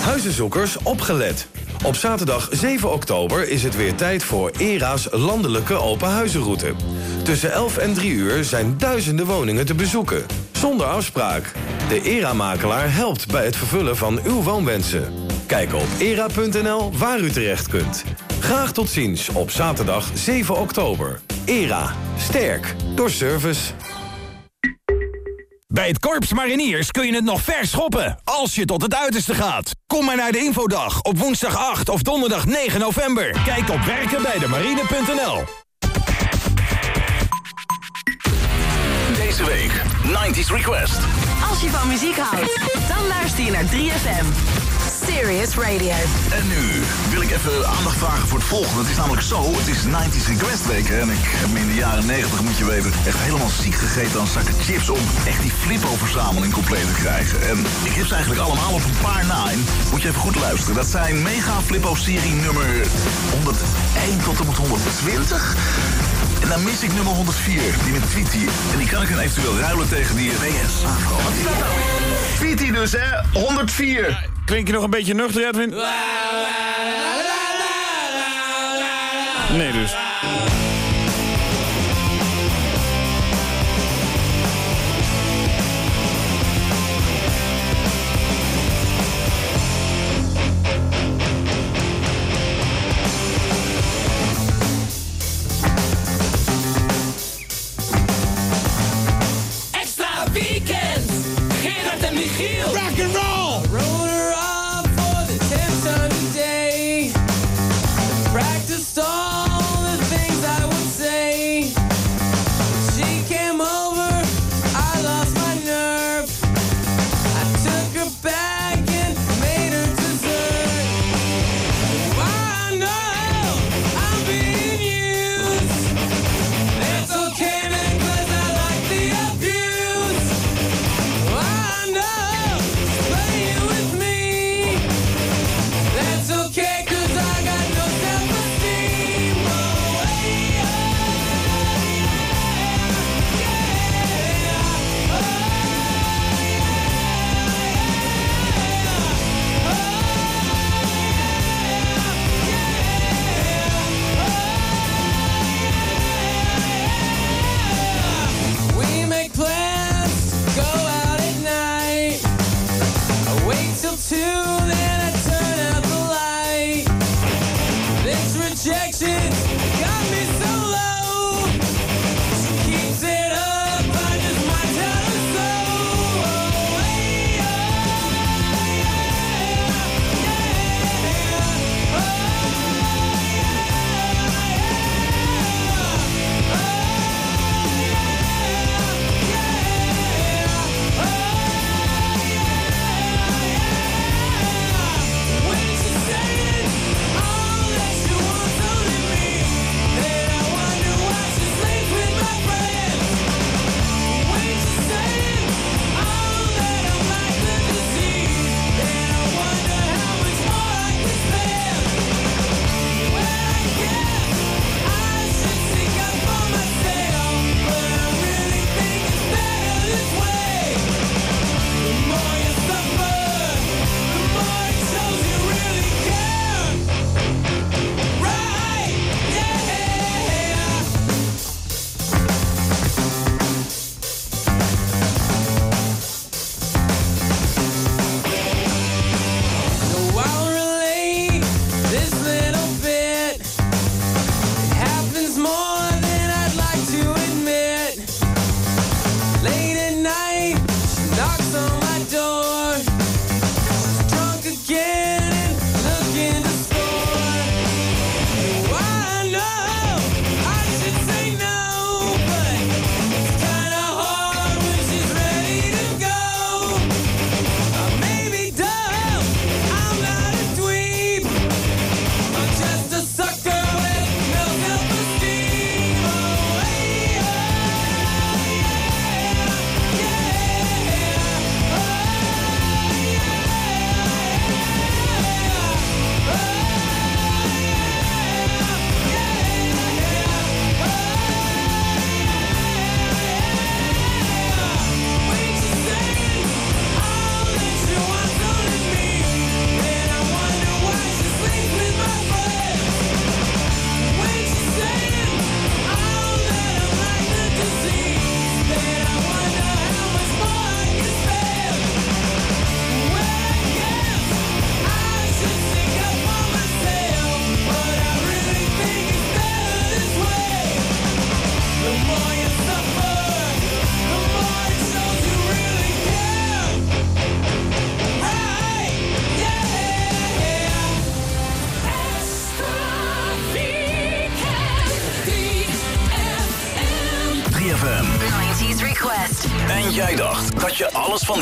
Huizenzoekers opgelet. Op zaterdag 7 oktober is het weer tijd voor ERA's landelijke open huizenroute. Tussen 11 en 3 uur zijn duizenden woningen te bezoeken. Zonder afspraak. De ERA-makelaar helpt bij het vervullen van uw woonwensen. Kijk op era.nl waar u terecht kunt. Graag tot ziens op zaterdag 7 oktober. ERA. Sterk. Door service. Bij het Korps Mariniers kun je het nog vers schoppen, als je tot het uiterste gaat. Kom maar naar de infodag op woensdag 8 of donderdag 9 november. Kijk op werkenbijdemarine.nl Deze week, 90s Request. Als je van muziek houdt, dan luister je naar 3FM. Serious Radio. En nu wil ik even aandacht vragen voor het volgende. Het is namelijk zo, het is 90s Request Week. En ik heb me in de jaren 90, moet je weten, echt helemaal ziek gegeten aan zakken chips... om echt die Flippo-verzameling compleet te krijgen. En ik heb ze eigenlijk allemaal op een paar. En moet je even goed luisteren. Dat zijn Mega Flippo-serie nummer 101 tot en met 120... En dan mis ik nummer 104, die met Tweety. En die kan ik dan eventueel ruilen tegen die WS. Wat is dat nou? Tweety dus, hè? 104. Klink je nog een beetje nuchter, Edwin? Nee dus.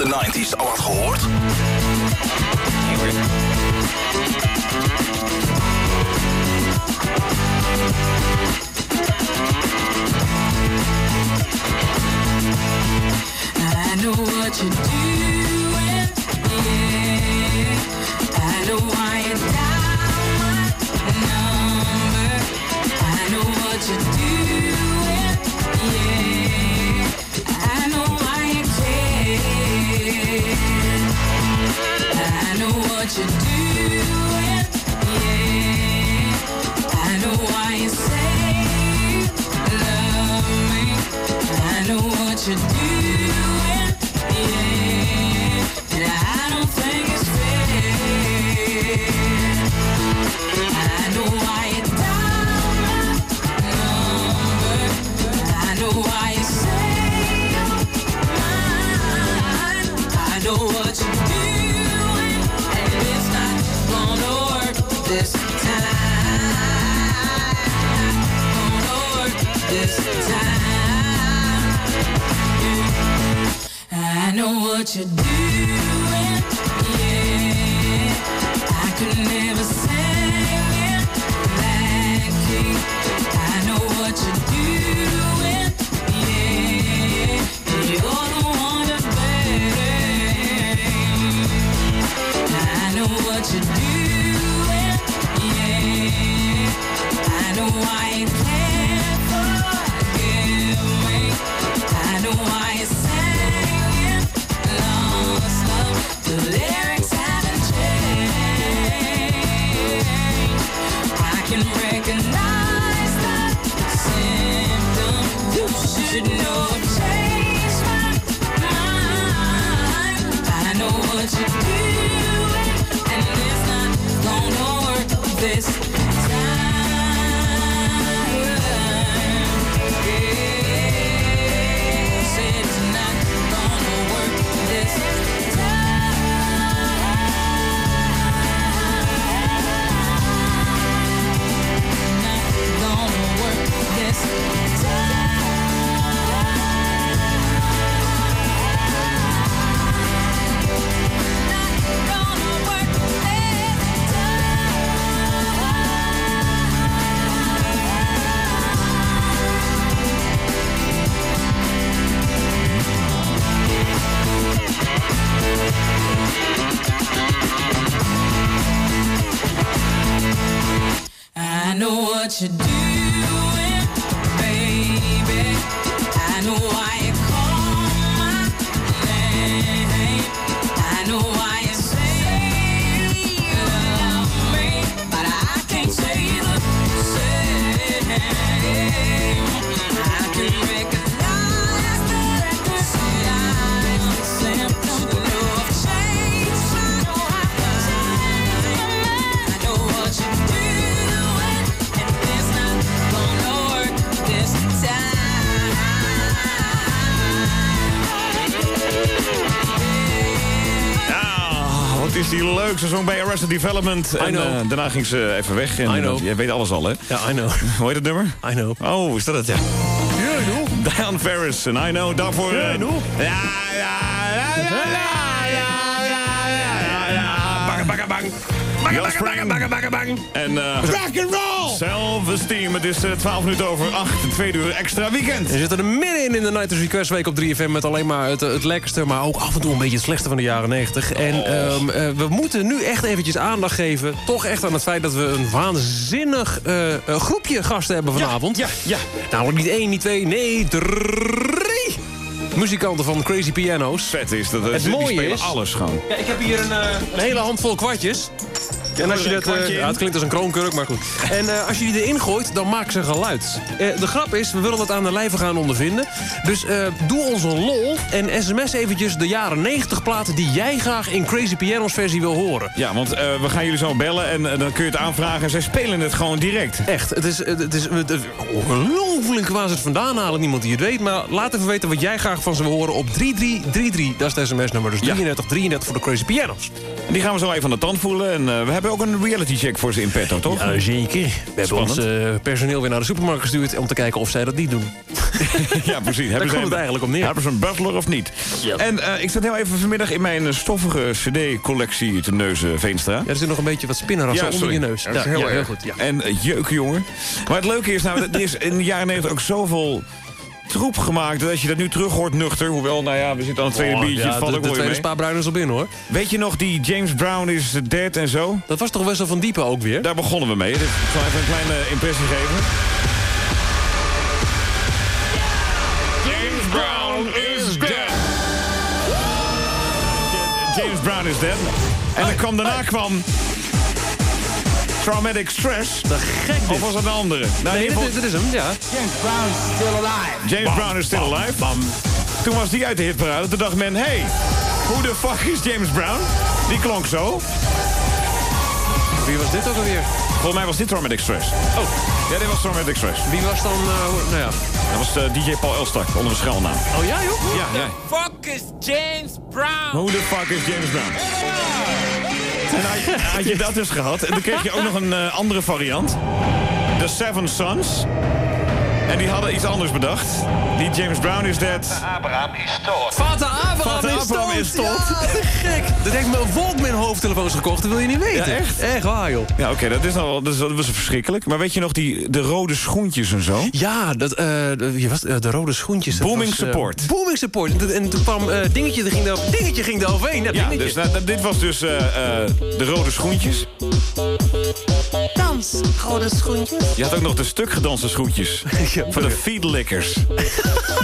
90s al had gehoord? seizoen bij Arrested Development. En eh, daarna ging ze even weg. En, uh, eh, Jij weet alles al, hè? Ja, I know. Hoe heet het nummer? I know. Oh, is dat het, ja. ik know. Diane Ferris en I know. Daarvoor... Eh, know. Ja, ja, ja, ja, ja, ja, ja, ja, bang, En self-esteem. Het is eh, 12 minuten over 8. Een tweede uur extra weekend. We zitten er middenin in de Night Request Week op 3FM... met alleen maar het, het lekkerste, maar ook af en toe een beetje het slechtste van de jaren 90. En ehm, eh, we moeten nu echt eventjes aandacht geven... toch echt aan het feit dat we een waanzinnig eh, eh, groepje gasten hebben vanavond. ja, ja. Namelijk niet één, niet twee, nee, drie muzikanten van Crazy Piano's. Vet is dat. eh, Het die mooie spelen is- alles gewoon. Ja, ik heb hier een, eh, een hele handvol kwartjes. En als je dat, eh, ja, het klinkt als een kroonkurk, maar goed. En eh, als je die erin gooit, dan maken ze geluid. Eh, de grap is, we willen dat aan de lijve gaan ondervinden. Dus doe ons een lol en sms eventjes de jaren 90 platen... die jij graag in Crazy Piano's versie wil horen. Ja, want we gaan jullie zo bellen en dan kun je het aanvragen. En zij spelen het gewoon direct. Echt, het is, het is, het is ongelooflijk waar ze het vandaan halen. Niemand die het weet. Maar laat even weten wat jij graag van ze wil horen op 3333. Dat is het sms-nummer. Dus 33 33 voor de Crazy Pianos. En die gaan we zo even aan de tand voelen. En we hebben ook een reality check voor ze in petto, toch? Ja, zeker. We hebben ons eh, personeel weer naar de supermarkt gestuurd... om te kijken of zij dat niet doen. ja, precies. Hebben komt ze het eigenlijk op neer. Hebben ze een butler of niet? En eh, ik zat heel even vanmiddag in mijn stoffige cd-collectie te neuzen Veenstra. Ja, er zit nog een beetje wat spinnenrassen Ja, onder je neus. Dat is heel heel erg. goed. Ja. En jeuk, jongen. Maar het leuke is, nou, er is in de jaren 90 ook zoveel troep gemaakt... dat als je dat nu terug hoort nuchter... hoewel, nou ja, we zitten aan het tweede Oh, biertje, ja, het valt de, ook de wel weer tweede mee. spa bruin is al binnen, hoor. Weet je nog, die James Brown is dead en zo? Dat was toch Wessel van Diepen ook weer? Daar begonnen we mee. Dus ik zal even een kleine impressie geven. James Brown is dead. James Brown is dead. En dan kwam, daarna kwam... Traumatic Stress. De gek dit. Of was het een andere? Nou, Nee, dit, dit is hem, ja. James Brown is still alive. James Brown is still alive. Toen was die uit de hitparade. Toen dacht men, hey, hoe de fuck is James Brown? Die klonk zo. Wie was dit ook alweer? Volgens mij was dit Traumatic Stress. Oh. Ja, dit was Traumatic Stress. Wie was dan... eh, nou ja. Dat was eh, DJ Paul Elstak, onder een schuilnaam. Oh ja, joh? Ja, ja. Fuck is James Brown. Hoe de fuck is James Brown? En had, had je dat dus gehad. En dan kreeg je ook nog een eh, andere variant. The Seven Sons. En die hadden iets anders bedacht. Die James Brown is dead. Abraham is dood. Vater Abraham, Vater is, Abraham dood. is dood. Ja, te gek. Dat heeft me een Walkman hoofdtelefoons gekocht. Dat wil je niet weten. Ja, echt? Echt waar, joh. Ja, oké, dat is nou wel- dat, is, dat was verschrikkelijk. Maar weet je nog die de rode schoentjes en zo? Ja, dat, eh, de, je was, eh, de rode schoentjes. Booming was, eh, support. booming support. En, en toen kwam dingetje, er ging er, dingetje ging er overheen. Ja, dus nou, dit was dus eh, eh, de rode schoentjes. Dans, rode schoentjes. Je had ook nog de stuk gedanste schoentjes. Ja, Van de feedlickers.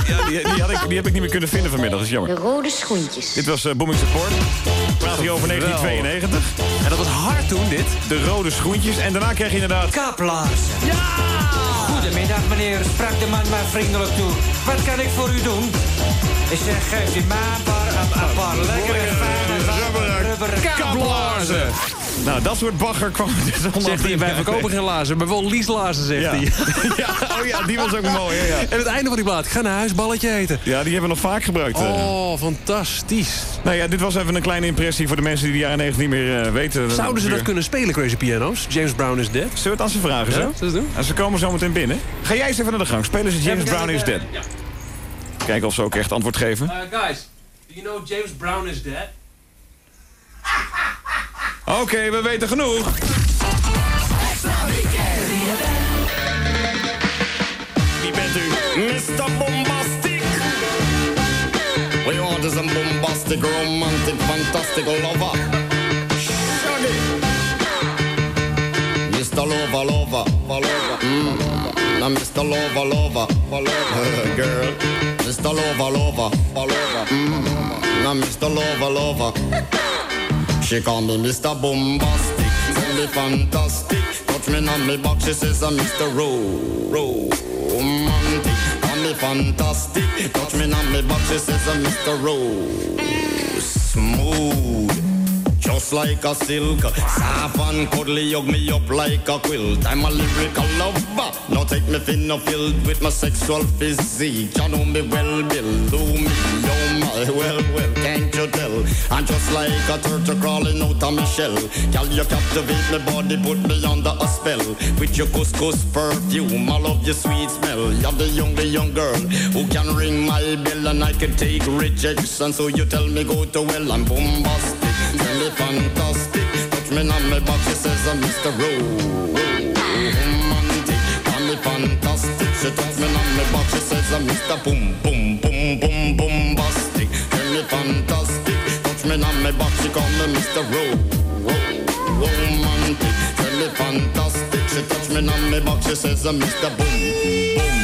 ja, die, die, had ik, die heb ik niet meer kunnen vinden vanmiddag, dat is jammer. De rode schoentjes. Dit was eh, Booming Support. Praat hier over 1992. En dat was hard toen, dit. De rode schoentjes. En daarna kreeg je inderdaad... Kaplaarzen. Ja! Goedemiddag, meneer. Sprak de man maar vriendelijk toe. Wat kan ik voor u doen? Ik zeg, geef u maar een paar, een, een paar lekkere, fijne, rubberen Kablazen. Nou, dat soort bagger kwam dus allemaal... Zegt hij, wij verkopen geen lazen, maar wel lieslazen, zegt Ja. hij. ja, oh ja, die was ook mooi. hè, Ja. En het einde van die plaat, ga naar huis balletje eten. ja, die hebben we nog vaak gebruikt. eh. Oh, fantastisch. Nou ja, dit was even een kleine impressie voor de mensen die de jaren 90 niet meer eh, weten. Zouden ze dat kunnen spelen, Crazy Piano's? James Brown is dead. Zullen we het aan ze vragen, Ja, zo? doen? En ze komen zo meteen binnen. Ga jij eens even naar de gang. Spelen ze James Brown is dead. Kijken of ze ook echt antwoord geven. guys, do you know James Brown is dead? Oké, we weten genoeg. Wie bent u? Mr. Bombastic. We order some bombastic, romantic, fantastic lover. Shaggy. Mr. Lover, lover, lover. Mm. Now Mr. Lover, lover, lover. Girl. Mr. Lover, lover, lover. Mm. Now Mr. Lover, lover. She call me Mr. Bombastic, tell me fantastic. Touch me on me back, she says I'm Mr. Ro, romantic. Call me fantastic, touch me on me back, she says I'm Mr. Ro, smooth. Just like a silk, soft and cuddly, hug me up like a quilt. I'm a lyrical lover. Now take me thin or filled with my sexual physique. You know me well, Bill. Do me, oh my, well, well, I'm just like a turtle crawling out of my shell. Girl, you captivate my body, put me under a spell. With your couscous perfume, I love your sweet smell. You're the young, the young girl who can ring my bell and I can take rejection. So you tell me go to well, I'm bombastic. Tell me fantastic. Touch me on my back, she says I'm Mr. Ro- Romantic. Call me fantastic. She touch me on my back, she says I'm Mr. Boom, boom, boom, boom, bombastic. Me me on my back, she call me Mr. Ro- Ro- Romantic. Me fantastic. She touch me on my back, she says uh, I'm Mr. Boom, boom.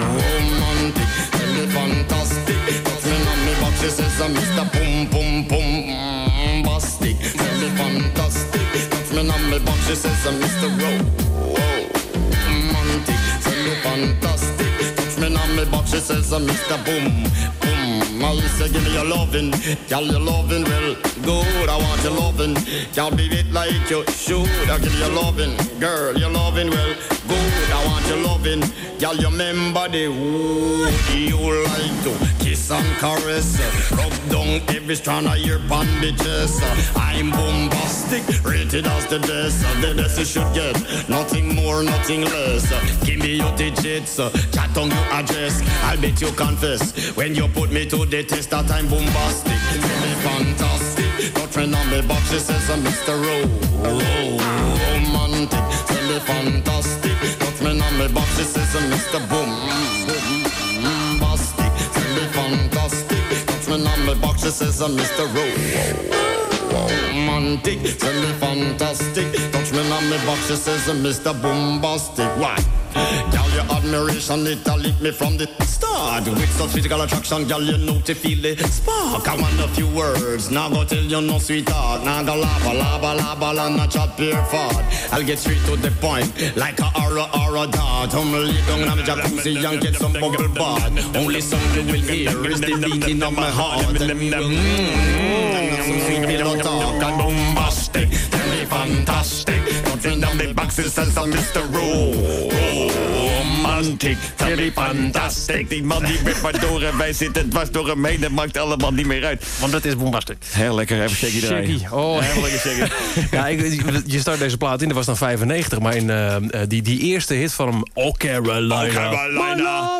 she says, uh, Mr. Boom Boom Boom Bastic, tell me fantastic. Touch me on me box, she says, uh, Mr. Romantic, tell me fantastic. Touch me on me box, she says, uh, Mr. Boom Boom. I say, give me your loving, girl, your loving well good. I want your loving, girl, be it like you should. I give you your loving, girl, your loving well good. I want your loving, girl, you remember the wood you like to kiss and caress, rub down every strand of your bandages. I'm bombastic, rated as the best. The best you should get, nothing more, nothing less. Give me your digits, chat on your address. I'll bet you confess when you put me to the test that I'm bombastic. Tell me fantastic. Got friend on me box, she says I'm Mr. Ro- Romantic. Me fantastic. Got friend on me box, she says Mr. Boom. Bombastic. Me fantastic. Got friend on me box, she says Mr. Ro- Romantic. Tell me fantastic. Touch me on me box, she says Mr. Bombastic. Why? Girl, your admiration, it lit me from the start. With such physical attraction, girl, you know to feel the spark. I want a few words, now go tell you no sweetheart. Now go lava, lava, lava, la, not chat pure fart. I'll get straight to the point, like a aura, aura dart. I'm lay down on the jacuzzi and get some bubble bath. Only song you will hear is the beating of my heart. And we will, mm, some sweet pillow talk. Bombastic, me fantastic. Boxes as a Mr. Romantic, very fantastic. Die man die met maar door en wij zitten dwars door hem heen. Dat maakt allemaal niet meer uit. Want dat is bombastic. Heel lekker, even shaky draaien. Oh, Heel lekker shaky. ja, ik, je start deze plaat in, dat was dan 95. Maar in eh, eh, die, die eerste hit van hem, Oh Carolina. Oh, Carolina.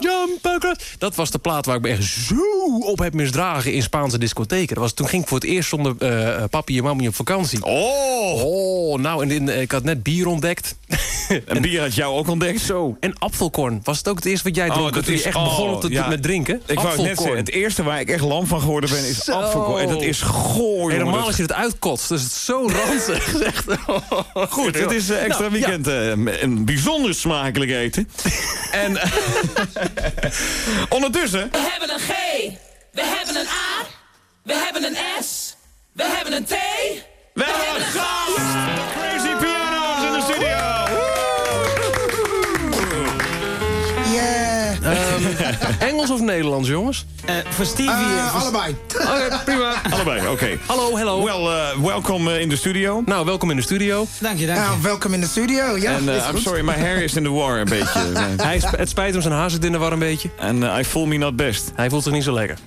Jump. Dat was de plaat waar ik me echt zo op heb misdragen in Spaanse discotheken. Dat was, toen ging ik voor het eerst zonder eh, papi en mami op vakantie. Oh! Oh, nou, en in, ik had net bier ontdekt. En bier had jou ook ontdekt? Zo. En apfelkorn. Was het ook het eerste wat jij dronk? dat toen je is- echt oh, begon te, ja. met drinken? Ik wou het net zeggen, het eerste waar ik echt lam van geworden ben is Zo. apfelkorn. En dat is goor, Helemaal jongen. als je het uitkotst. Dus het is zo ranzig. Is Goed, het is eh, extra Nou, ja. weekend. eh, een bijzonder smakelijk eten. en eh, ondertussen... We hebben een G. We hebben een A. We hebben een S. We hebben een T. We hebben een gast! Engels of Nederlands, jongens? voor Stevie... Uh, allebei. Oké, prima. Allebei, oké. Hallo, hello. Wel, eh, welkom in de studio. Nou, welkom in de studio. Dank je, dank je. Nou, welkom in de studio. Ja, En I'm goed. sorry, my hair is in the war een beetje. Hij sp- het spijt hem, zijn haar zit in de war een beetje. En I feel me not best. Hij voelt zich niet zo lekker.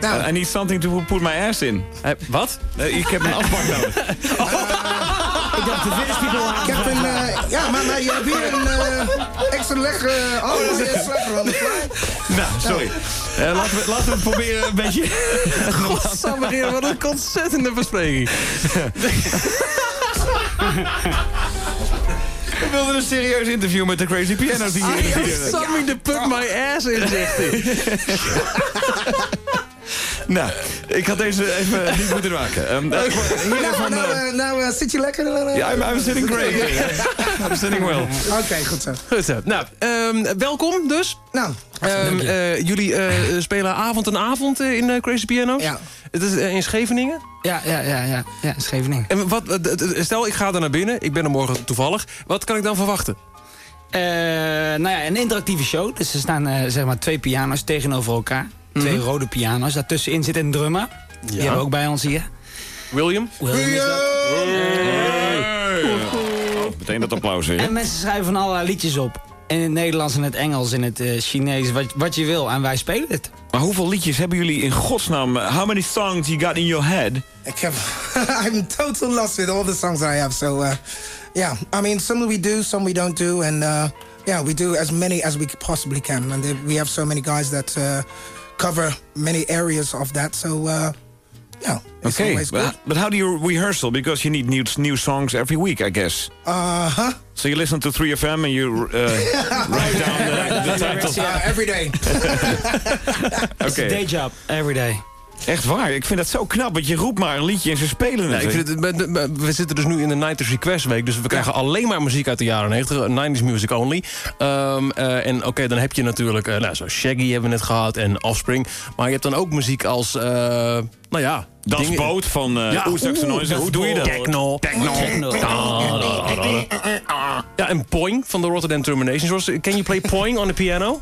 Nou, I need something to put my ass in. Wat? Ik heb een afbak nodig. Ik dacht, de weerspiegel aan. ik heb een... ja, maar, maar je hebt hier een eh, extra lekker... oh, dat is nou, sorry. Eh, laten, we, laten we het proberen een beetje... Godsamme, wat een ontzettende bespreking. We wilden een serieus interview met de Crazy Piano's die hier in de studio zijn. Sammy de put my ass in, zegt hij. Nou, ik had deze even niet moeten maken. Heren Nou, van, nou, eh, nou eh, zit je lekker? Ja, I'm, I'm sitting great. I'm sitting well. Oké, goed zo. Goed zo. Nou, ehm, welkom dus. Nou, eh, jullie eh, spelen avond en avond in Crazy Piano's. Ja. Het is in Scheveningen. Ja, ja, ja, ja. Ja, Scheveningen. En wat, stel, ik ga er naar binnen. Ik ben er morgen toevallig. Wat kan ik dan verwachten? Eh, nou ja, een interactieve show. Dus er staan zeg maar twee piano's tegenover elkaar. Twee rode piano's. Daartussenin zit een drummer. Die hebben we ook bij ons hier. William? William. Oh, meteen dat applaus weer. En mensen schrijven van allerlei liedjes op. In het Nederlands, in het Engels, in het eh, Chinees, wat, wat je wil. En wij spelen het. Maar hoeveel liedjes hebben jullie in godsnaam? How many songs you got in your head? ik heb... I'm total lost with all the songs I have. So, uh, yeah. I mean, some we do, some we don't do. And, uh, yeah, we do as many as we possibly can. And we have so many guys that uh, cover many areas of that. So, uh, yeah, it's Okay, always good. but, but how do you rehearsal? Because you need new, new songs every week, I guess. Uh-huh. So you listen to 3FM and you uh, write down the, the titles. Uh, every day. It's a Okay. day job, every day. Echt waar, ik vind dat zo knap, want je roept maar een liedje en ze spelen het. Ja, ik vind het, we- zitten dus nu in de 90s Request Week. Dus we krijgen alleen maar muziek uit de jaren 90. 90s music only. Ehm, eh, en oké, dan heb je natuurlijk... eh, nou, zo Shaggy hebben we net gehad en Offspring. Maar je hebt dan ook muziek als... eh, nou ja... Dingen- Boot van uh, Ja, Oeh, Noise. Hoe doe je dat? Techno. Techno. Ja, en Poing van de Rotterdam Termination. Can you play Poing on the piano?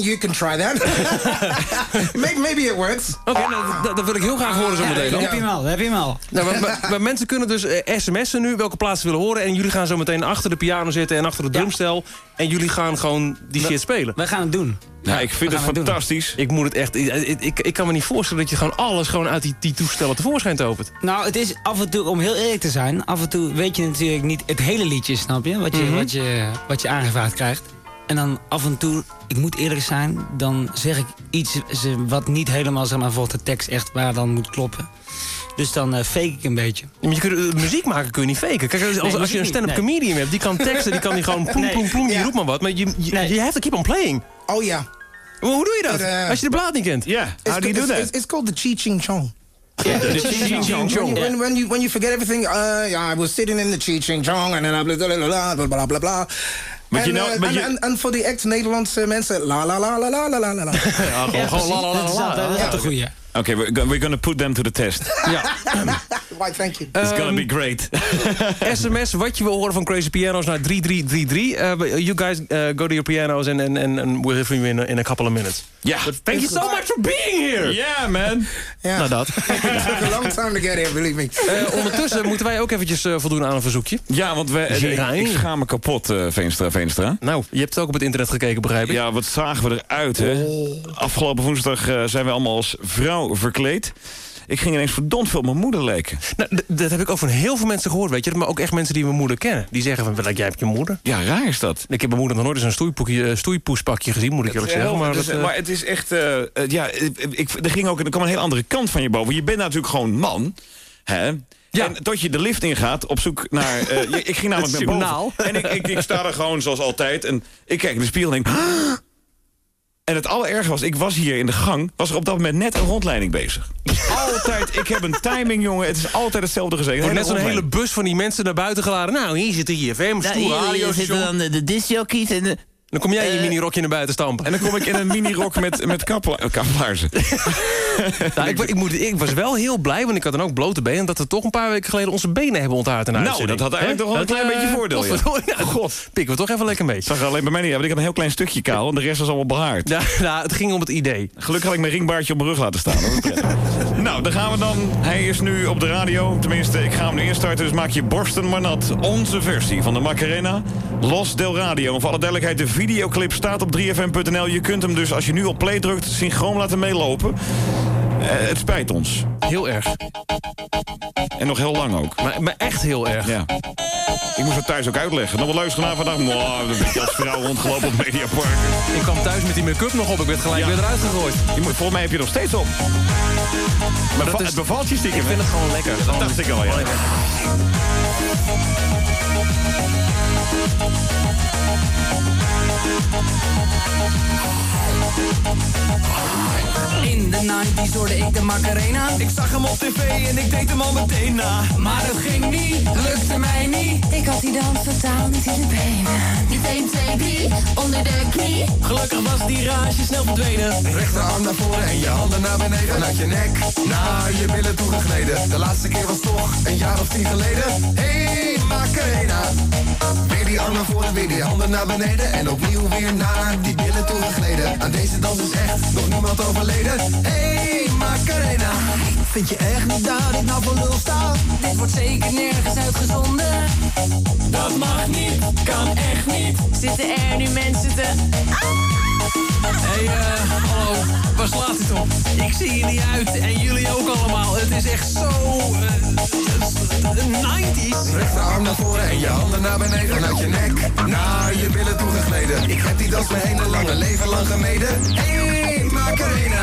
You can try that. maybe, maybe it works. Oké, nou, dat, dat wil ik heel graag horen zo meteen. dan. heb je hem al, heb je hem al. Nou, maar, maar- maar mensen kunnen dus eh, sms'en nu welke plaats ze willen horen. En jullie gaan zo meteen achter de piano zitten en achter de drumstel. En jullie gaan gewoon die shit spelen. Wij gaan het doen. Ja, ik vind het doen. fantastisch. Ik moet het echt. Ik, ik, ik kan me niet voorstellen dat je gewoon alles gewoon uit die, die toestellen tevoorschijn tovert. Nou, het is af en toe, om heel eerlijk te zijn... af en toe weet je natuurlijk niet het hele liedje, snap je? Wat je, Mhm. wat je, wat je aangevraagd krijgt. En dan af en toe, ik moet eerlijk zijn... dan zeg ik iets wat niet helemaal, zeg maar, volgens de tekst echt waar dan moet kloppen. Dus dan eh, fake ik een beetje. Ja, maar je kunt, eh, muziek maken kun je niet faken. Kijk, als, als je een stand-up nee. comedian hebt, die kan teksten, die kan die gewoon ploem, Nee. ploem, ploem, die Ja. roept maar wat. Maar je, je, Nee. je have to keep on playing. Oh. Maar hoe doe je dat? But, uh, als je de plaat niet kent. Ja, how do you do it's, that? it's, it's called the Chi Ching Chong. De ching ching chong. When, when you when you forget everything, uh, yeah, I was sitting in the Chi Ching Chong and then I blah blah blah blah blah blah blah. You know- uh, but and, you- and, and for the ex-Nederlandse mensen, la la la la la la la la la. Ja, gewoon, gewoon la, la, la, la, dat is goeie. Oké, we're, go- we're gonna put them to the test. Ja. Why, thank you. It's gonna Ehm, be great. SMS, wat je wil horen van Crazy Pianos naar 3333. Uh, you guys uh, go to your pianos and, and, and, and we'll hear from you in, a- in a couple of minutes. Ja. Thank you so much for being here. Yeah, man. Yeah. Nou dat. it took a long time to get here, believe me. Eh, ondertussen moeten wij ook eventjes eh, voldoen aan een verzoekje. Ja, want we, ik, me kapot, eh, Veenstra, Veenstra. Nou, je hebt het ook op het internet gekeken, begrijp ik. Ja, wat zagen we eruit, hè? Afgelopen woensdag eh, zijn we allemaal als vrouw verkleed. Ik ging ineens verdomd veel op mijn moeder lijken. Nou, dat heb ik ook van heel veel mensen gehoord, weet je. Maar ook echt mensen die mijn moeder kennen. Die zeggen van, "Wat, jij hebt je moeder. Ja, raar is dat. Ik heb mijn moeder nog nooit eens een eh, stoeipoespakje gezien, moet ik eerlijk zeggen. Maar, Dus, dat, eh, maar het is echt... eh, ja, ik, er, ging ook, er kwam een heel andere kant van je boven. Je bent natuurlijk gewoon man. Hè? Ja. En tot je de lift ingaat op zoek naar... je- ik ging namelijk journaal. boven. En ik, ik, ik sta er gewoon zoals altijd. En ik kijk in de spiegel en denk... En het allerergste was, ik was hier in de gang... was er op dat moment net een rondleiding bezig. altijd, ik heb een timing, jongen. Het is altijd hetzelfde gezegd. wordt net zo'n hele bus van die mensen naar buiten geladen. Nou, hier zit de IFM, stoere radiostation. de, de discjockeys en de... Dan kom jij in je minirokje naar buiten stampen. En dan kom ik in een mini-rok met, met eh, kaplaarzen. Nou, ik, ik, moet, ik was wel heel blij, want ik had dan ook blote benen... dat we toch een paar weken geleden onze benen hebben onthaard in de Nou, dat had eigenlijk toch wel een klein beetje voordeel, ja. Ja, God, pikken we toch even lekker mee. zag alleen bij mij niet want ik had een heel klein stukje kaal... en de rest was allemaal behaard. Ja, nou, het ging om het idee. Gelukkig had ik mijn ringbaardje op mijn rug laten staan. Nou, daar gaan we dan. Hij is nu op de radio. Tenminste, ik ga hem nu instarten, dus maak je borsten maar nat. Onze versie van de Macarena. Los del Radio. En voor alle duidelijkheid, de videoclip staat op 3fm.nl. Je kunt hem dus, als je nu op play drukt, synchroon laten meelopen. Eh, het spijt ons. Heel erg. En nog heel lang ook. Maar, maar echt heel erg. Ja. Ik moest het thuis ook uitleggen. Nog wel luisteren naar vandaag. Wow, een beetje als vrouw rondgelopen op Mediapark. Ik kwam thuis met die make-up nog op. Ik werd gelijk Ja. weer eruit gegooid. Volgens mij heb je nog steeds op. Maar Dat is- het bevalt je stiekem. Ik vind hè? het gewoon lekker. Dat dacht ik al, ja. In de 90s hoorde ik de Macarena. Ik zag hem op tv en ik deed hem al meteen na. Maar het ging niet, lukte mij niet. Ik had die dans totaal niet in de benen. Niet 1, 2, 3, onder de knie. Gelukkig was die rage snel verdwenen. Rechterarm naar voren en je handen naar beneden. Vanuit je nek naar je billen toegegleden. De laatste keer was toch een jaar of tien geleden. Hey Macarena. Weer die arm naar voren, weer die handen naar beneden. En opnieuw weer naar die billen toegegleden. Aan deze dans is echt nog niemand overleden. Hey Macarena. Vind je echt niet dat ik nou voor lul sta? Dit wordt zeker nergens uitgezonden. Dat mag niet, kan echt niet. Zitten er nu mensen te... Hey, eh, hallo. Waar slaat dit op? Ik zie je niet uit. En jullie ook allemaal. Het is echt zo... eh, 90s. Rechterarm naar voren en je handen naar beneden. Vanuit je nek naar je billen toegegleden. Ik heb die dans mijn hele lange leven lang gemeden. Hey Macarena.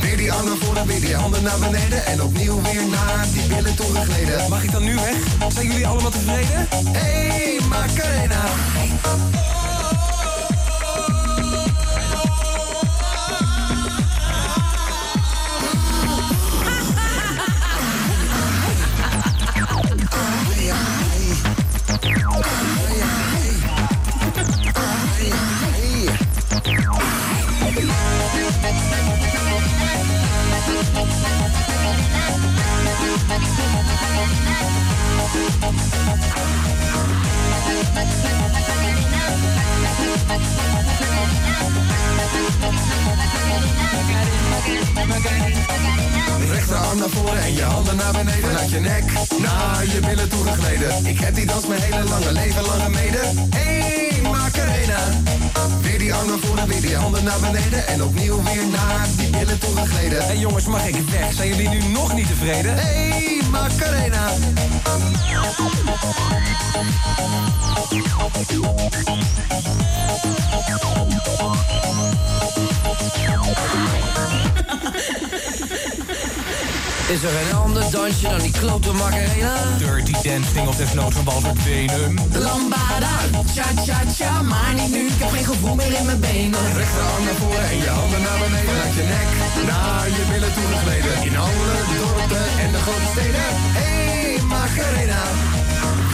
Weer die arm naar voren, weer die handen naar beneden. En opnieuw weer naar die billen toegegleden. Mag ik dan nu weg? Zijn jullie allemaal tevreden? Hey Macarena. Thank you. Rechterarm naar voren en je handen naar beneden. Vanuit je nek naar je billen toe gegleden. Ik heb die dans mijn hele lange leven lange mede. Hey Macarena. Weer die arm naar voren, weer die handen naar beneden. En opnieuw weer naar die billen toe gegleden. Hey jongens, mag ik weg? Zijn jullie nu nog niet tevreden? Hey Macarena. Is er een ander dansje dan die klote Macarena? Dirty dancing of desnoods een Venum. De lambada, cha-cha-cha, maar niet nu, ik heb geen gevoel meer in mijn benen. Rechterarm naar voren en je handen naar beneden. Vanuit je nek naar je billen toe. In alle dorpen en de grote steden. Hey Macarena.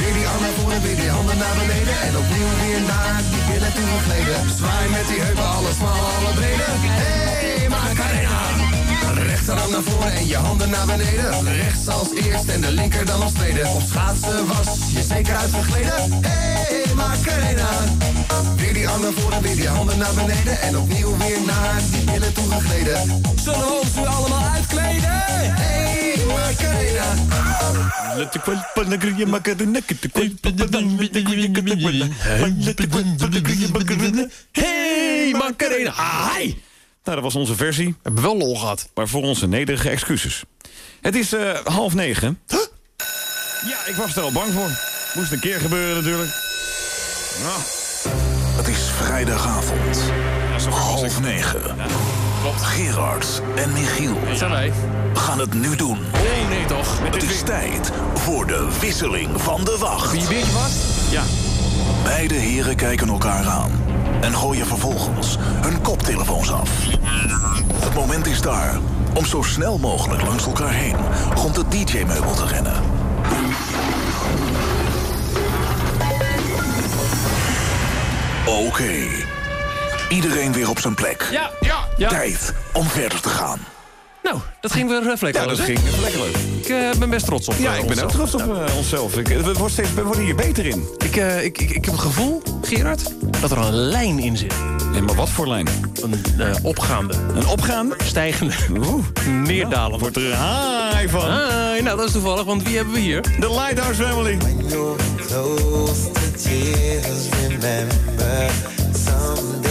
Weer die arm naar voren, weer die handen naar beneden. En opnieuw weer naar die billen toe gegleden. Zwaai met die heupen, alle smal, alle brede. Rechterarm naar voren en je handen naar beneden. Rechts als eerst en de linker dan als tweede. Op schaatsen was je zeker uitgegleden. Hey Macarena. Weer die arm naar voren, weer die handen naar beneden. En opnieuw weer naar die billen toe gegleden. Zullen we ons nu allemaal uitkleden? Hey Macarena. Let de kwel van de grije macarena, de kwel van de Hey, Macarena. Hi. Nou, dat was onze versie. We hebben wel lol gehad. Maar voor onze nederige excuses. Het is eh, half negen. Ja, ik was er al bang voor. Moest een keer gebeuren natuurlijk. Nou, Het is vrijdagavond. Half negen. Klopt. Gerard en Michiel Dat zijn wij. gaan het nu doen. Nee, nee toch. Het is tijd voor de wisseling van de wacht. Wie je vast? Ja. Beide heren kijken elkaar aan en gooien vervolgens hun koptelefoons af. Het moment is daar om zo snel mogelijk langs elkaar heen rond het DJ-meubel te rennen. Oké. Iedereen weer op zijn plek. Ja, ja, ja. Tijd om verder te gaan. Nou, dat ging weer uh, Ja, dat ging lekker leuk. Ik eh, ben best trots op Ja, eh, ik ben ook trots op eh, onszelf. Ik, we, worden steeds, we worden hier beter in. Ik, eh, ik, ik, ik heb het gevoel, Gerard, dat er een lijn in zit. Ja, maar wat voor lijn? Een eh, opgaande. Een opgaande? Stijgende. Neerdalende. Wordt er een haai van. Ah, nou, dat is toevallig, want wie hebben we hier? De Lighthouse Family. Close to tears, remember someday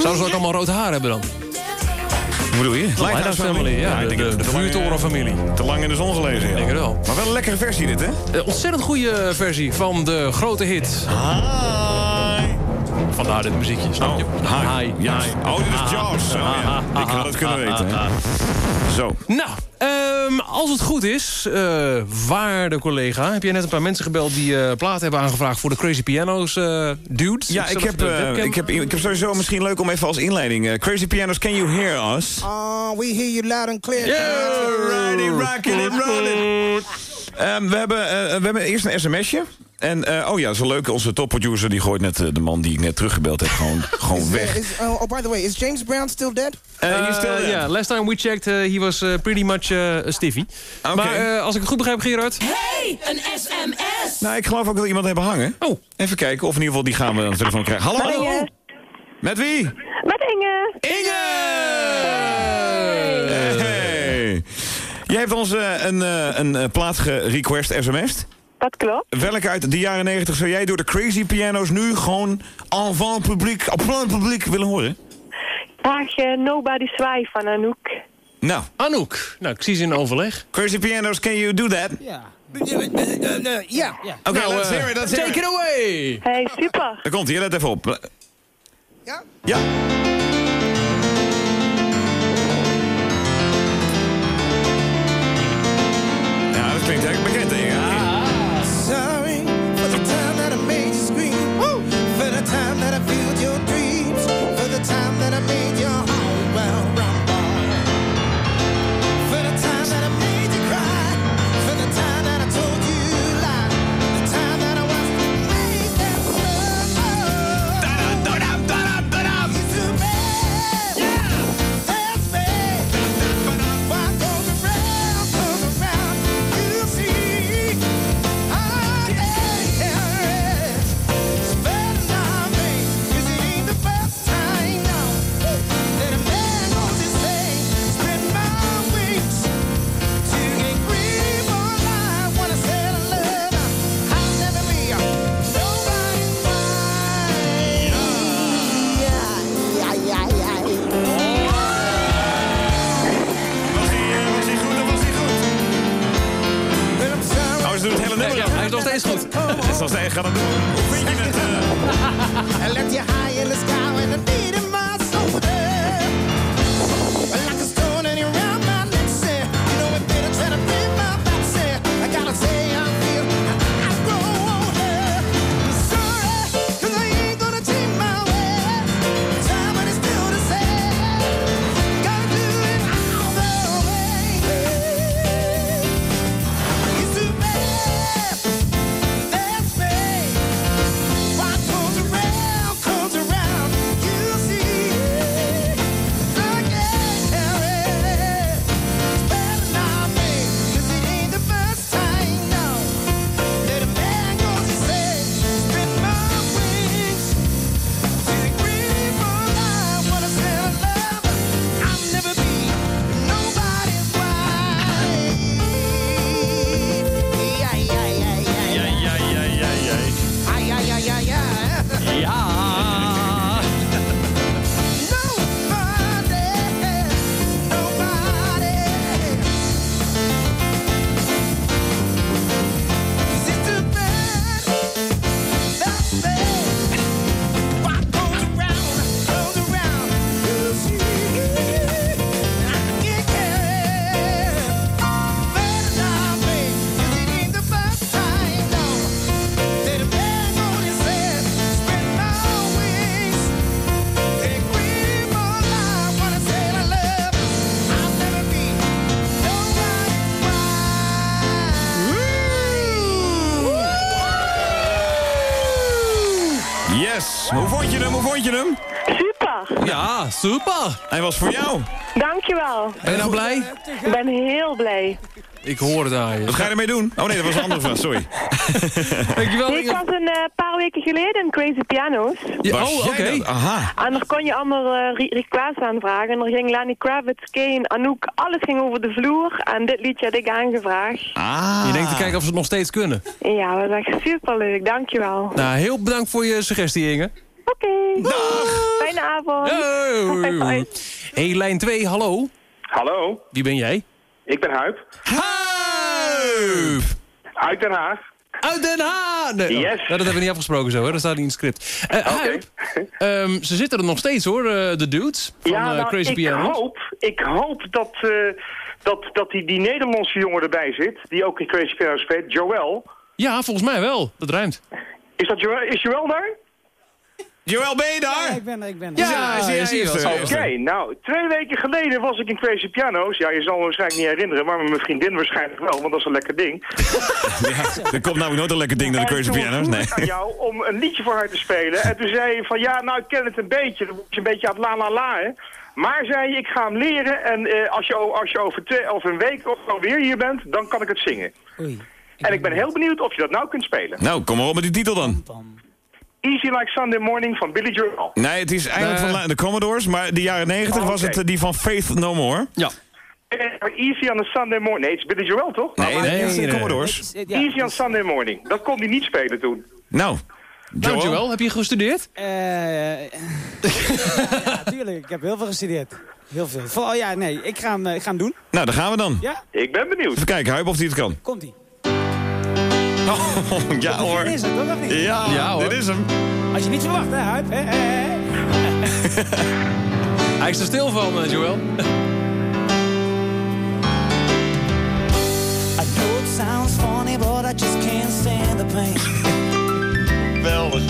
Zouden ze ook allemaal rood haar hebben dan? Hoe bedoel je? De Lighthouse Family, ja. ik de, denk de, vuurtorenfamilie. eh, Te lang in de zon gelezen, ja. Denk het wel. Maar wel een lekkere versie dit, hè? Eh, ontzettend goede versie van de grote hit. Hi. Vandaar dit muziekje, snap je? Oh, hi. Juist. Oh, dit is Jaws. Oh, ja. Ik had het kunnen weten? Zo. Nou, ehm, als het goed is, eh waarde collega... heb jij net een paar mensen gebeld die eh platen hebben aangevraagd... voor de Crazy Pianos eh dudes? Ja, ik heb, ik, heb, ik heb sowieso misschien leuk om even als inleiding... Crazy Pianos, can you hear us? Uh, we hear you loud and clear. Alrighty, rockin' it, rollin'. Ehm, we, hebben, eh, we hebben eerst een sms'je. En, eh, oh ja, zo leuk. Onze topproducer die gooit net eh, de man die ik net teruggebeld heb gewoon, gewoon Is, uh, weg. is, uh, oh, by the way, is James Brown still dead? Eh, Uh, ja. yeah, last time we checked, uh, he was uh, pretty much uh, a stiffy. Oké. Maar uh, als ik het goed begrijp, Gerard... Hey, een sms. Nou, ik geloof ook dat iemand hebben hangen. Oh. Even kijken, of in ieder geval die gaan we aan de telefoon krijgen. Hallo, hallo. Met wie? Met Inge. Inge! Hey. Jij hebt ons eh, een, eh, een eh, plaat gerequest sms'd. Dat klopt. Welke uit de jaren 90 zou jij door de Crazy Pianos nu gewoon avant publiek, op plein publiek willen horen? Graag eh, Nobody Swy van Anouk. Nou. Anouk. Nou, ik zie ze in overleg. Crazy Pianos, can you do that? Ja. Ja. Oké, Nou, let's eh, hear it, let's hear take it. it away! Hey, super. Daar komt hij, let even op. Ja? Ja. Ja, dat klinkt eigenlijk bekend, hè? Was voor jou. Dankjewel. Ben je nou blij? Ik ben heel blij. Ik hoor het aan je. Wat ga je ermee doen? Oh nee, dat was een andere vraag, sorry. Dankjewel, Ik was een eh, paar weken geleden in Crazy Pianos. Ja, oh, oké. Aha. En daar kon je allemaal eh, re- requests aanvragen. En er ging Lenny Kravitz, Kane, Anouk, alles ging over de vloer. En dit liedje had ik aangevraagd. Ah. Je denkt te kijken of ze het nog steeds kunnen. Ja, dat was echt superleuk. Dankjewel. Nou, heel bedankt voor je suggestie, Inge. Oké, Oké. Fijne avond. Hoi, hoi. hey, lijn 2, hallo. Hallo, Wie ben jij? ik ben Huip. Huip! Uit Den Haag. Uit Den Haag! Nee, oh, Yes. nou, dat hebben we niet afgesproken zo, hè? dat staat niet in het script. Eh Huip, ehm, ze zitten er nog steeds hoor, eh, de dudes van ja, eh, nou, Crazy ik Pianos. hoop, ik hoop dat, eh, dat, dat die, die Nederlandse jongen erbij zit, die ook in Crazy Piano speelt, Joël. Ja, volgens mij wel. Dat ruimt. Is, dat Joël, is Joël daar? Joël, ben je daar? ik ben er, ik ben Ja, ja, ja, zie je. Oké, nou, twee weken geleden was ik in Crazy Piano's. Ja, je zal me waarschijnlijk niet herinneren, maar met mijn vriendin waarschijnlijk wel, want dat is een lekker ding. Ja, er komt namelijk nooit een lekker ding naar de Crazy Piano's. vroeg Nee. ik aan jou om een liedje voor haar te spelen. En toen zei je van, ja, nou, ik ken het een beetje. Dan word je een beetje aan het la la la, hè. Maar zei je, ik ga hem leren en eh, als, je, als je over, twee, over een week of zo weer hier bent, dan kan ik het zingen. En ik ben heel benieuwd of je dat nou kunt spelen. Nou, kom maar op met die titel dan. Easy Like Sunday Morning van Billy Joel. Nee, het is eigenlijk van de Commodores, maar de jaren 90 was het eh, die van Faith No More. Ja. Eh, Easy on a Sunday Morning. Nee, het is Billy Joel, toch? Nee, Nou, nee, is de Commodores. Easy on Sunday Morning. Dat kon hij niet spelen toen. Nou, Nou, Joël, heb je gestudeerd? Eh, ja, tuurlijk. Ik heb heel veel gestudeerd. Heel veel. Vooral, ja, nee, ik ga hem, eh, ik ga hem doen. Nou, daar gaan we dan. Ja? Ik ben benieuwd. Even kijken, Huip, of hij het kan. Komt-ie. Oh, ja hoor. Dit is het, toch? Of niet? Ja, Ja, hoor. dit is hem. Als je niet verwacht, hè, Huip? Hij is er stil van, eh, Joël. I know it sounds funny, but I just can't stand the pain. Geweldig.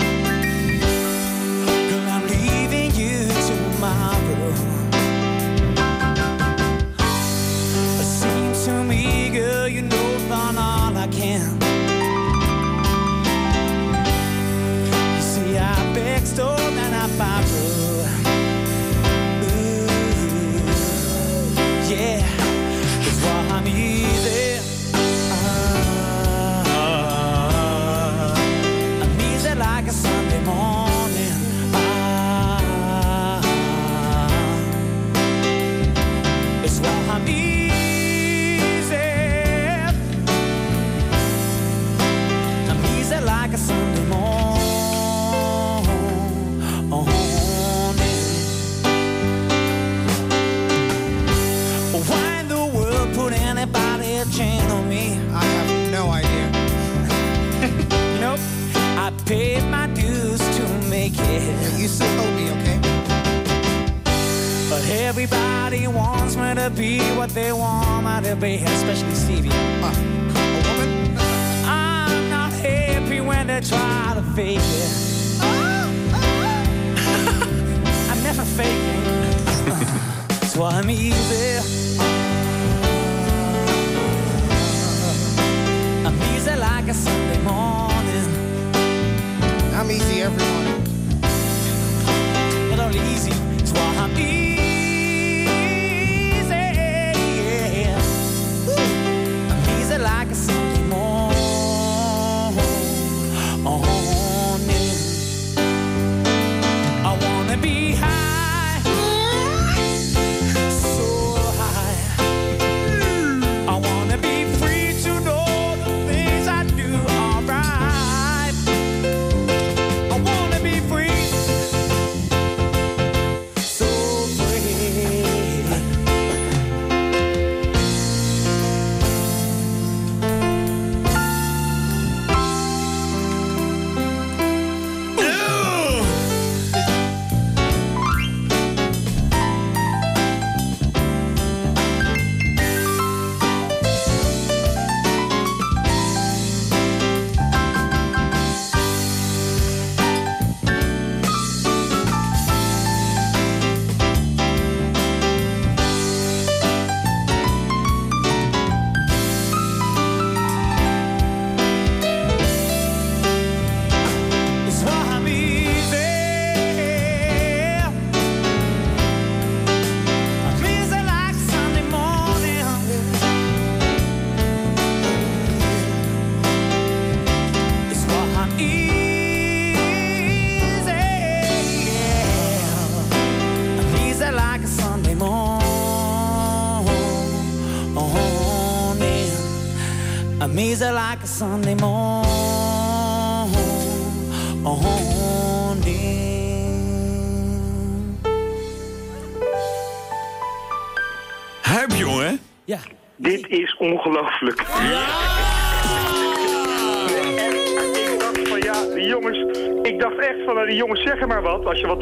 Wat. Als je wat...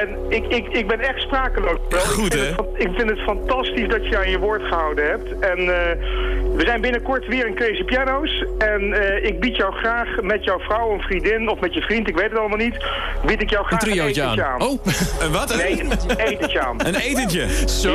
en ik, ik, ik ben echt sprakeloos. Goed, ik vind hè? Het, ik vind het fantastisch dat je aan je woord gehouden hebt. En eh, we zijn binnenkort weer in Crazy Piano's. En eh, ik bied jou graag met jouw vrouw, een vriendin of met je vriend, ik weet het allemaal niet, bied ik jou graag een, triootje etentje aan. aan. Oh, een wat? Een- Nee, een etentje aan. Een etentje. Zo!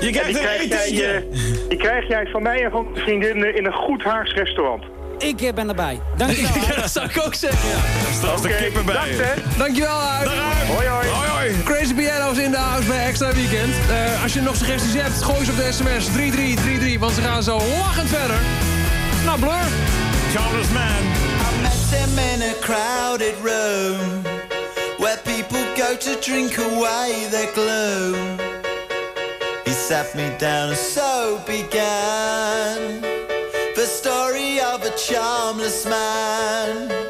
Je krijgt een krijg, jij, etentje. eh, die krijg jij van mij en van vriendin in een goed Haags restaurant. Ik eh, ben erbij. Dankjewel. Ja, dat zou ik ook zeggen. Ja. Als de kippen bij Dank je. hè. Dankjewel, Huid. Hoi hoi. Hoi, hoi. Crazy Piano's in de house bij Extra Weekend. Eh, als je nog suggesties hebt, gooi ze op de sms 3333, want ze gaan zo lachend verder. Nou, Blur. Charles Man. I met him in a crowded room where people go to drink away their gloom. He sat me down and so began charmless man.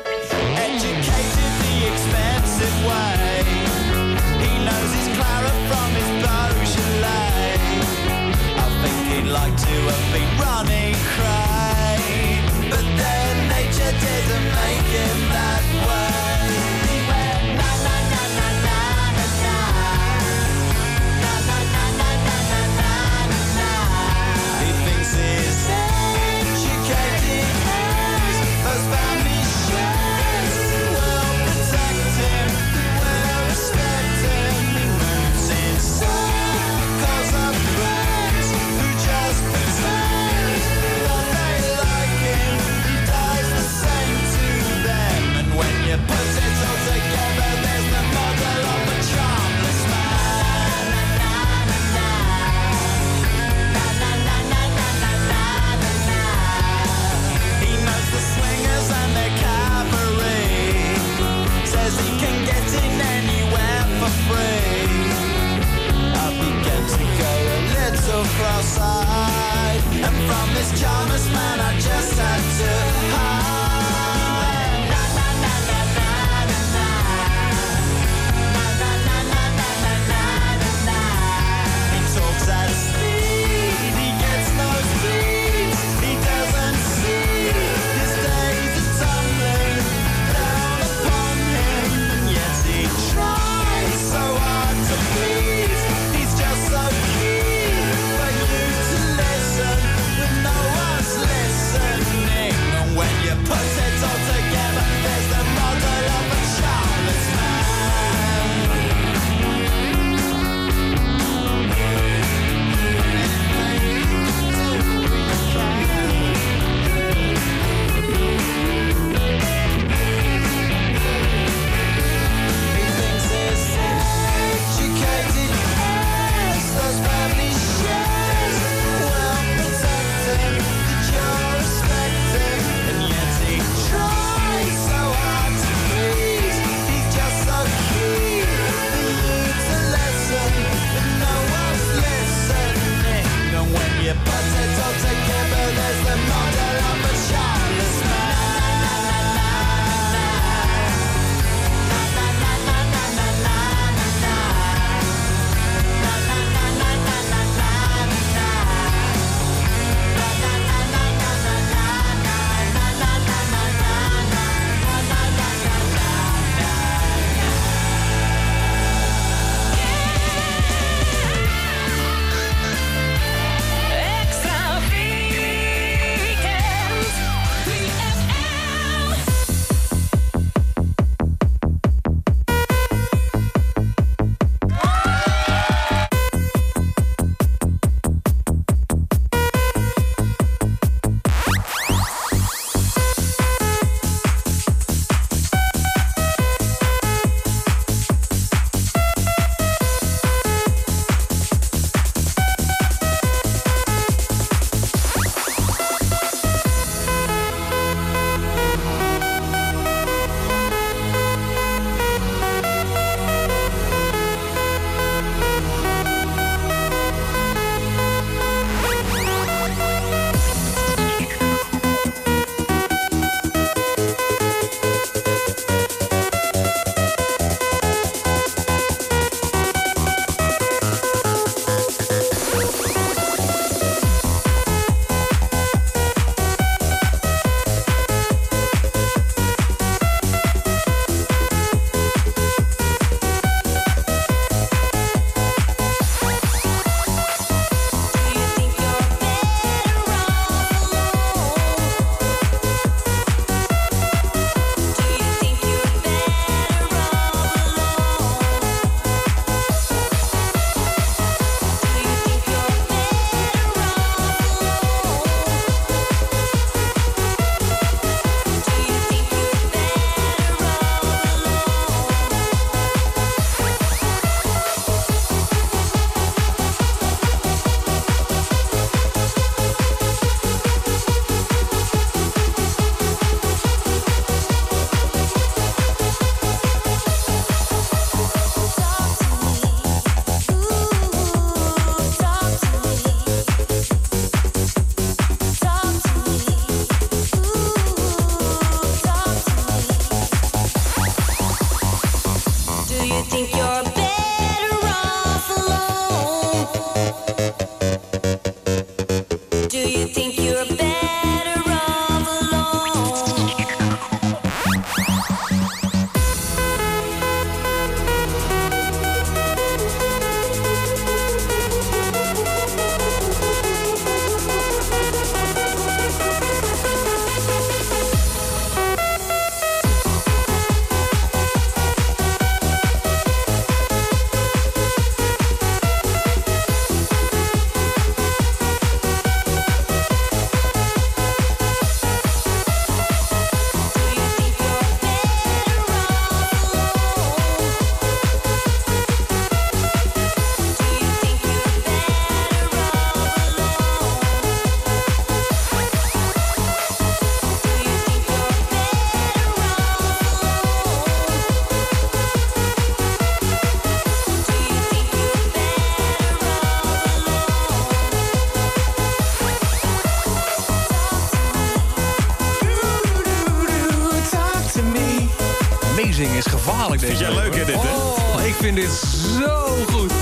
Is gevaarlijk deze Vind jij leuk, hè, dit, hè? Oh, ik vind dit zo goed.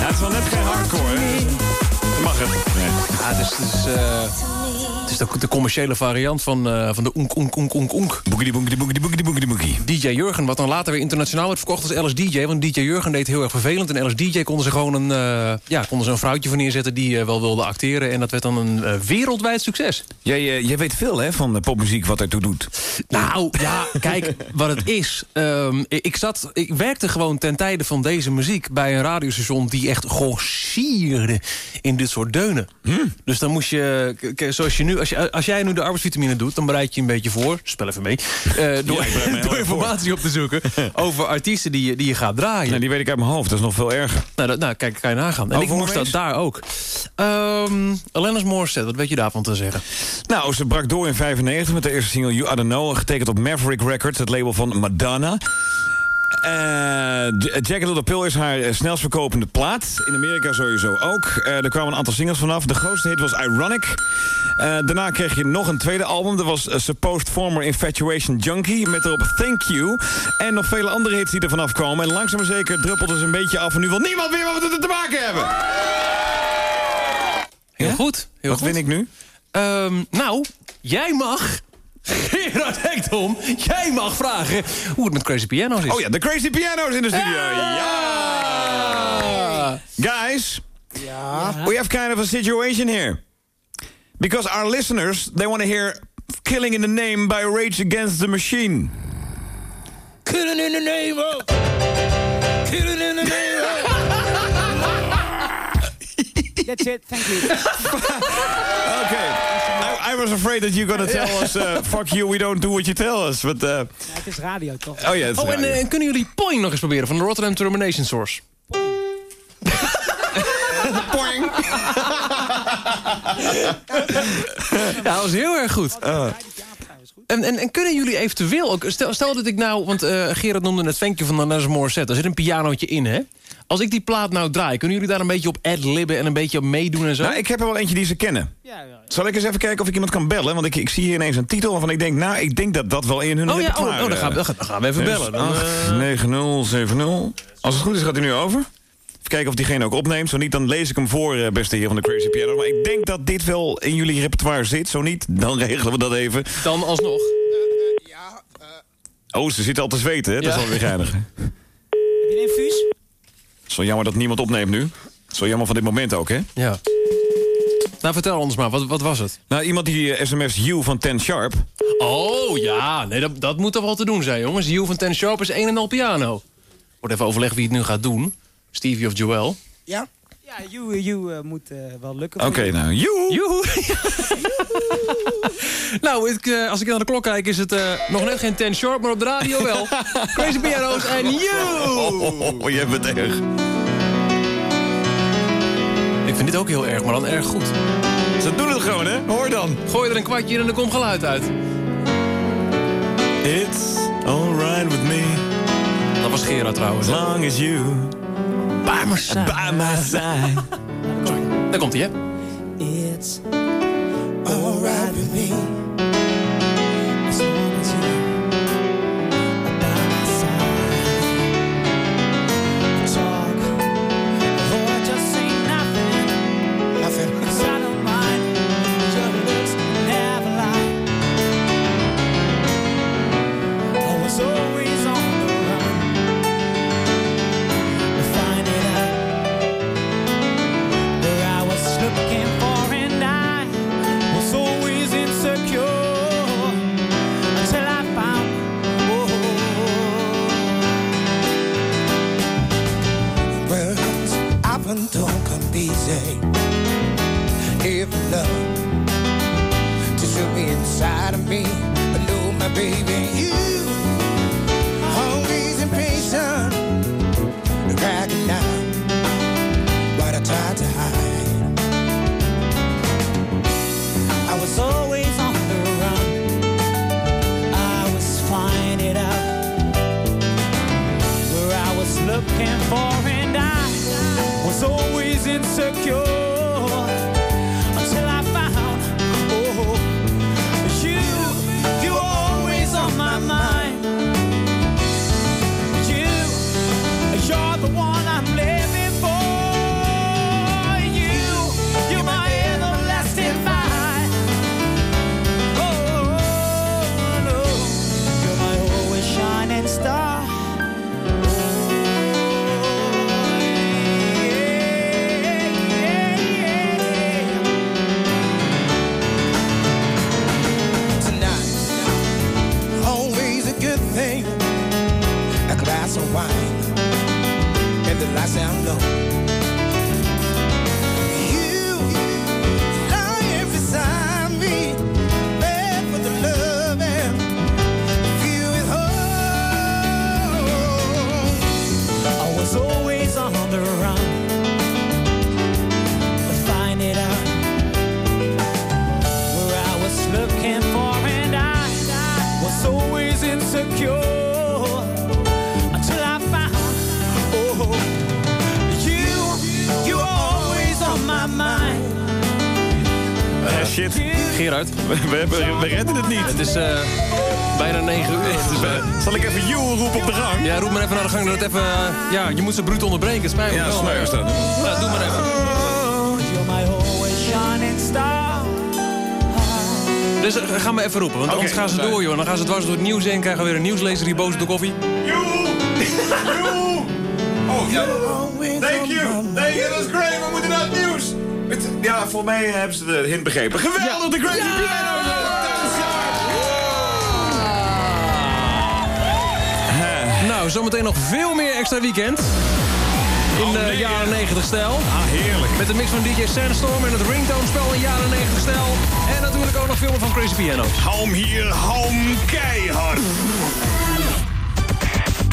Ja, het is wel net geen hardcore, hè? Mag het? Nee. Ja, dus eh, het is de, de commerciële variant van, eh, van de oenk, oenk, oenk, oenk, oenk. Boekie, boekie, boekie, boekie, boekie, boekie. DJ Jurgen, wat dan later weer internationaal werd verkocht als LSDJ. Want DJ Jurgen deed heel erg vervelend. En LSDJ konden ze gewoon een, eh, ja, konden ze een vrouwtje van neerzetten die eh, wel wilde acteren. En dat werd dan een wereldwijd succes. Jij, jij weet veel, hè, van popmuziek, wat ertoe doet. Nou, ja, kijk, wat het is. Ehm, ik, zat, ik werkte gewoon ten tijde van deze muziek... bij een radiostation die echt grossierde in dit soort deunen. Dus dan moest je, zoals je nu... Als, je, als jij nu de arbeidsvitamine doet, dan bereid je een beetje voor... spel even mee, eh, door, Ja, informatie op te zoeken... over artiesten die, je- die je gaat draaien. Nee, die weet ik uit mijn hoofd, dat is nog veel erger. Nou, dat, nou kijk, kan je nagaan. En ik moest dat daar ook. Ehm Alanis Morissette, wat weet je daarvan te zeggen? Nou, ze brak door in 95 met de eerste single You I Don't Know... getekend op Maverick Records, het label van Madonna. Eh J- Jagged Little Pill is haar eh, snelst verkopende plaat. In Amerika sowieso ook. Eh, er kwamen een aantal singles vanaf. De grootste hit was Ironic. Daarna kreeg je nog een tweede album. Dat was Supposed Former Infatuation Junkie. Met erop Thank You. En nog vele andere hits die er vanaf komen. En langzaam maar zeker druppelt het een beetje af. En nu wil niemand meer wat we er te maken hebben. Heel goed. Heel Wat goed. win ik nu? Ehm, nou, jij mag... Gerard Hekdom, jij mag vragen hoe het met Crazy Piano's is. Oh ja, de Crazy Piano's in de studio. Ja! Guys, we have kind of a situation here. Because our listeners, they want to hear Killing in the Name by Rage Against the Machine. Killing in the name of. Killing in the name of. That's it, thank you. Okay. I, was afraid that you're to tell us, uh, fuck you, we don't do what you tell us. But, uh, Ja, het is radio toch? oh ja, het is Oh, en, eh, en kunnen jullie Poing nog eens proberen van de Rotterdam Termination Source? Poing. Ja, dat was heel erg goed. En, en, en kunnen jullie eventueel ook... Stel, stel dat ik nou... Want eh Gerard noemde het venkje van Alanis Morissette. Er zit een pianootje in, hè? Als ik die plaat nou draai... kunnen jullie daar een beetje op ad-libben... en een beetje op meedoen en zo? Nou, ik heb er wel eentje die ze kennen. Zal ik eens even kijken of ik iemand kan bellen? Want ik, ik zie hier ineens een titel waarvan ik denk... nou, ik denk dat dat wel in hun Oh ja, oh, repertoire... oh, dan, gaan we, dan gaan- dan gaan we even bellen. Dan, eh, 9070. Als het goed is gaat hij nu over. Even kijken of diegene ook opneemt. Zo niet, dan lees ik hem voor, eh, beste heer van de Crazy Piano. Maar ik denk dat dit wel in jullie repertoire zit. Zo niet, dan regelen we dat even. Dan alsnog. Oh, ze zitten al te zweten, hè? Dat is Ja. wel weer geinig. Heb je een infuus? Zo jammer dat niemand opneemt nu. Zo jammer van dit moment ook, hè? Ja. Nou, vertel ons maar, wat, wat was het? Nou, iemand die eh, sms You van 10 Sharp. Oh, ja. Nee, dat, dat moet toch wel te doen zijn, jongens. Hugh van Ten Sharp is een en al piano. Wordt even overleggen wie het nu gaat doen. Stevie of Joel. Ja? Ja, you, you eh, moet eh, wel lukken. Oké, nou, You! nou, ik, eh, als ik naar de klok kijk is het eh, nog net geen Ten Sharp, maar op de radio wel. Crazy Piano's en You! Oh, je bent erg. Ik vind dit ook heel erg, maar dan erg goed. Ze doen het gewoon, hè? Hoor dan. Gooi er een kwartje in en er komt geluid uit. It's alright with me. Dat was Gerard trouwens. As long as you By my side. by my side. Daar komt hij, hè? It's day. Every love to shoot me inside of me. I know my baby, you always impatient, cracking down what I tried to hide. I was always on the run. I was finding out where I was looking for, insecure het even, ja, je moet ze bruut onderbreken. Spijt me Ja, wel, dat. Ja, doe maar even. Dus eh, ga maar even roepen, want anders gaan ze door, joh. Dan gaan ze dwars door het nieuws heen, krijgen we weer een nieuwslezer die boos op de koffie. Oh, ja. Thank you. Thank you, dat is great. We moeten naar het nieuws. Ja, voor mij hebben ze de hint begrepen. Geweldig, de Crazy Piano. Nou, zometeen nog veel meer extra weekend. In de nee, jaren ja. 90 stijl. Ah, heerlijk. Met een mix van DJ Sandstorm en het ringtone-spel in jaren 90 stijl. En natuurlijk ook nog filmen van Crazy Piano. Hou hem hier, hou hem keihard.